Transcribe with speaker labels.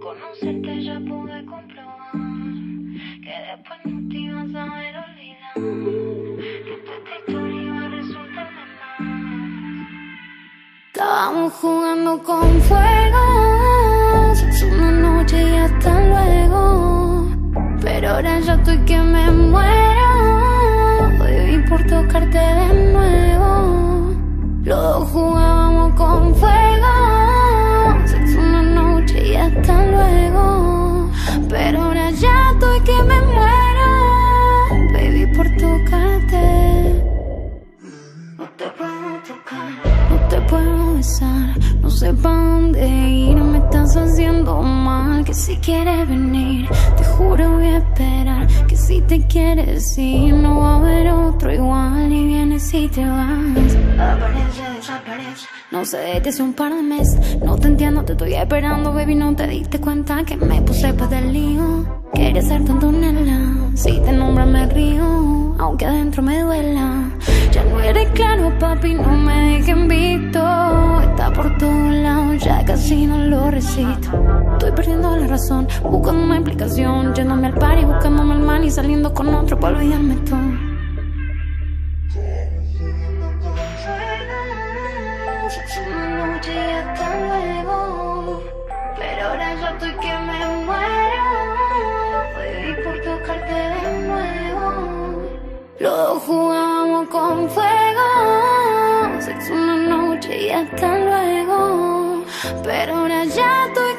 Speaker 1: conocerte ya pude comprobar que después no te ibas a ver olvidar. Que esta historia iba a resultarme más.
Speaker 2: Estábamos jugando con fuego, sexo una noche y hasta luego. Pero ahora ya estoy que me muero. Hoy por tocarte de nuevo. Los jugábamos con fuego, besar, no sé pa' dónde ir, me estás haciendo mal. Que si quieres venir, te juro voy a esperar. Que si te quieres ir, no va a haber otro igual. Y vienes si te vas.
Speaker 1: Aparece, desaparece.
Speaker 2: No sé de ti hace un par de meses, no te entiendo, te estoy esperando, baby. No te diste cuenta que me puse pa' del lío. Quieres ser tanto nena, si te nombran me río, aunque adentro me duela. Ya no eres claro, papi, no ya casi no lo resisto. Estoy perdiendo la razón, buscando una explicación, yéndome al party, buscándome el mal y saliendo con otro para olvidarme tú.
Speaker 1: Una noche y hasta luego. Pero ahora yo estoy que me muero. Baby, por tocarte de nuevo.
Speaker 2: Los dos jugábamos con fuego, sexo una noche y hasta luego. Pero ahora ya estoy.